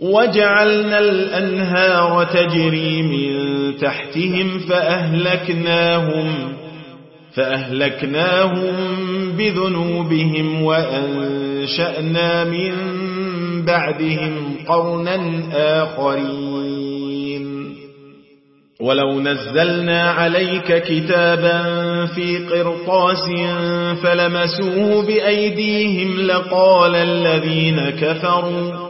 وجعلنا الأنهار تجري من تحتهم فأهلكناهم فأهلكناهم بذنوبهم وأنشأنا من بعدهم قرنا آخرين. ولو نزلنا عليك كتابا في قرطاس فلمسوه بأيديهم لقال الذين كفروا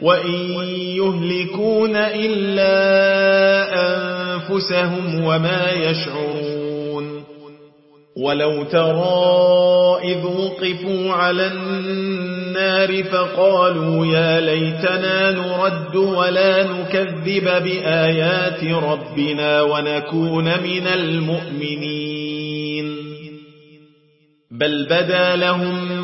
وإن يهلكون إلا أنفسهم وما يشعرون ولو ترى إذ وقفوا على النار فقالوا يا ليتنا نرد ولا نكذب بآيات ربنا ونكون من المؤمنين بل بدا لهم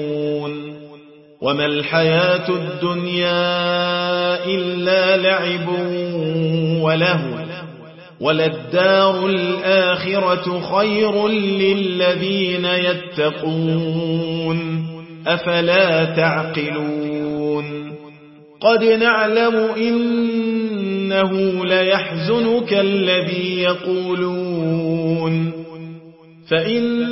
وما الحياة الدنيا إلا لعب وله وللدار الآخرة خير للذين يتقون أفلا تعقلون قد نعلم إنه ليحزنك الذي يقولون فإن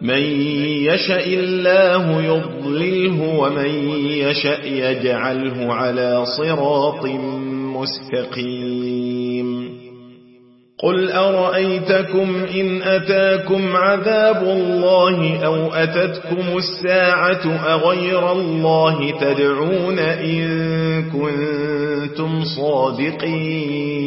من يشاء الله يضلله ومن يشاء يجعله على صراط مستقيم. قل أرأيتكم إن أتاكم عذاب الله أو أتتكم الساعة أغير الله تدعون إن كنتم صادقين.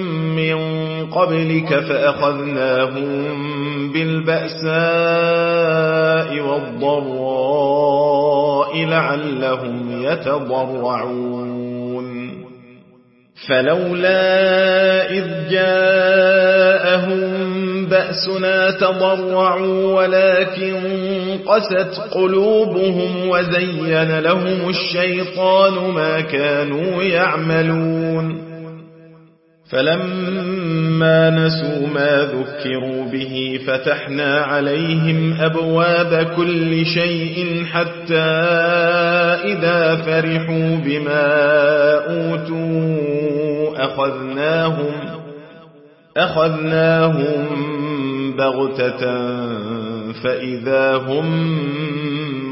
من قبلك فأخذناهم بالبأساء والضراء لعلهم يتضرعون. فلولا إذ جاءهم بأسنا تضرعوا ولكن قست قلوبهم وزين لهم الشيطان ما كانوا يعملون. فلما نسوا ما ذكروا به فتحنا عليهم أبواب كل شيء حتى إذا فرحوا بما أوتوا أخذناهم أخذناهم بغتة فإذا هم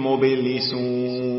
مبلسون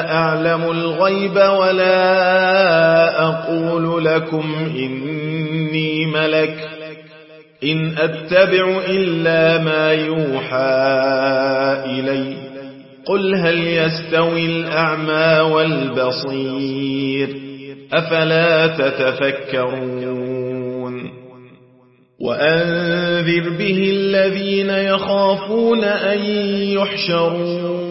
أعلم الغيب ولا أقول لكم إني ملك إن أتبع إلا ما يوحى إلي قل هل يستوي الأعمى والبصير أفلا تتفكرون وأنذر به الذين يخافون أن يحشروا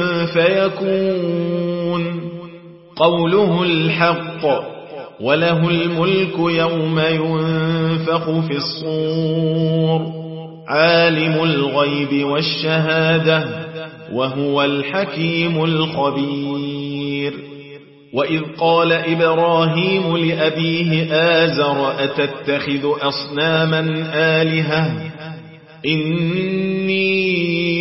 فيكون قوله الحق وله الملك يوم ينفخ في الصور عالم الغيب والشهادة وهو الحكيم الخبير. وإذ قال إبراهيم لأبيه آزر أتتخذ أصناما آلهة؟ إني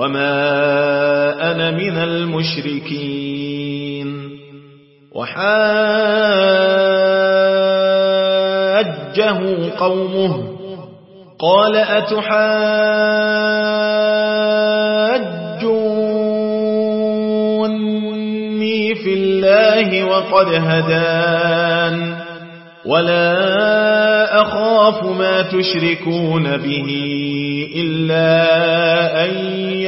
وما أنا من المشركين وحاجه قومه قال أتحاجون في الله وقد هدان ولا أخاف ما تشركون به إلا أن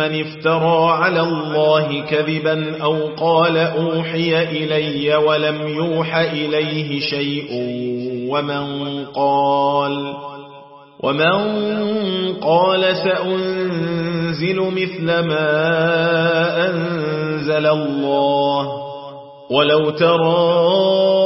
افترى على الله كذبا أو قال أوحي إلي ولم يوح إليه شيء ومن قال ومن قال سأنزل مثل ما أنزل الله ولو ترى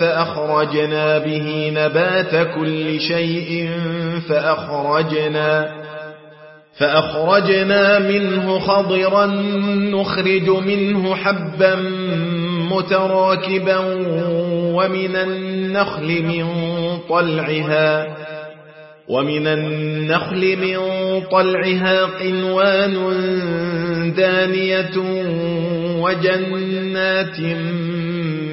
فأخرجنا به نبات كل شيء فأخرجنا فأخرجنا منه خضرا نخرج منه حبا متراكبا ومن النخل من طلعها ومن النخل من طلعها قنوان دانية وجنات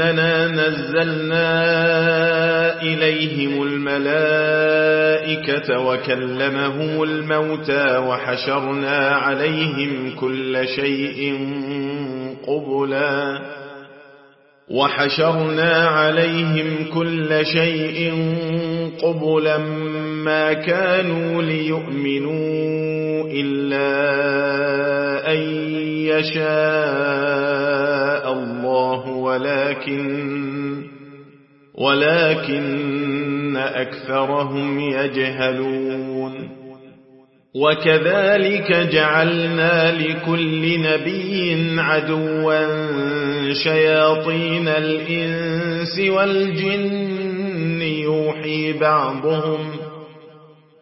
أننا نزلنا إليهم الملائكة وكلمهم الموتى وحشرنا عليهم كل شيء قبلا وحشرنا عليهم كل شيء قبلا ما كانوا ليؤمنوا إلا أن يشاء الله ولكن ولكن أكثرهم يجهلون. وكذلك جعلنا لكل نبي عدوا شياطين الإنس والجن يوحي بعضهم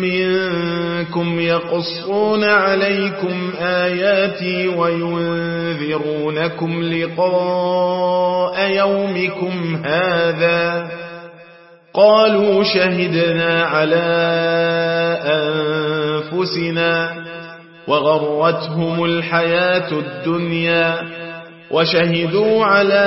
منكم يقصون عليكم آياتي وينذرونكم لقاء يومكم هذا قالوا شهدنا على أنفسنا وغرتهم الحياة الدنيا وشهدوا على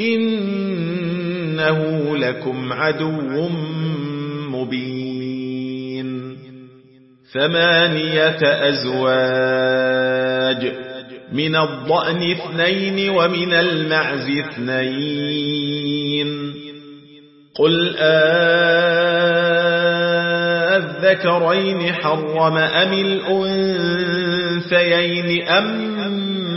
إنه لكم عدو مبين. ثمانية أزواج من الضأن اثنين ومن المعز اثنين. قل أذكرين حرم أم الأنثيين أم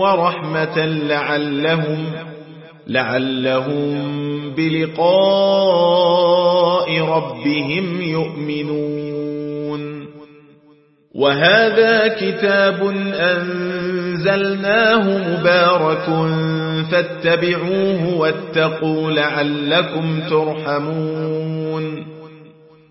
ورحمة لعلهم لعلهم بلقاء ربهم يؤمنون. وهذا كتاب أنزلناه مبارك فاتبعوه واتقوا لعلكم ترحمون.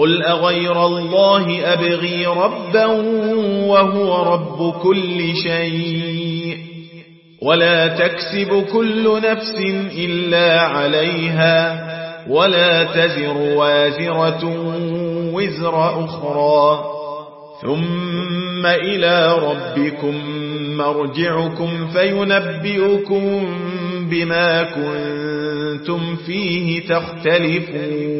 قل أغير الله أبغي ربا وهو رب كل شيء ولا تكسب كل نفس إلا عليها ولا تزر وازرة وزر أخرى ثم إلى ربكم مرجعكم فينبئكم بما كنتم فيه تختلفون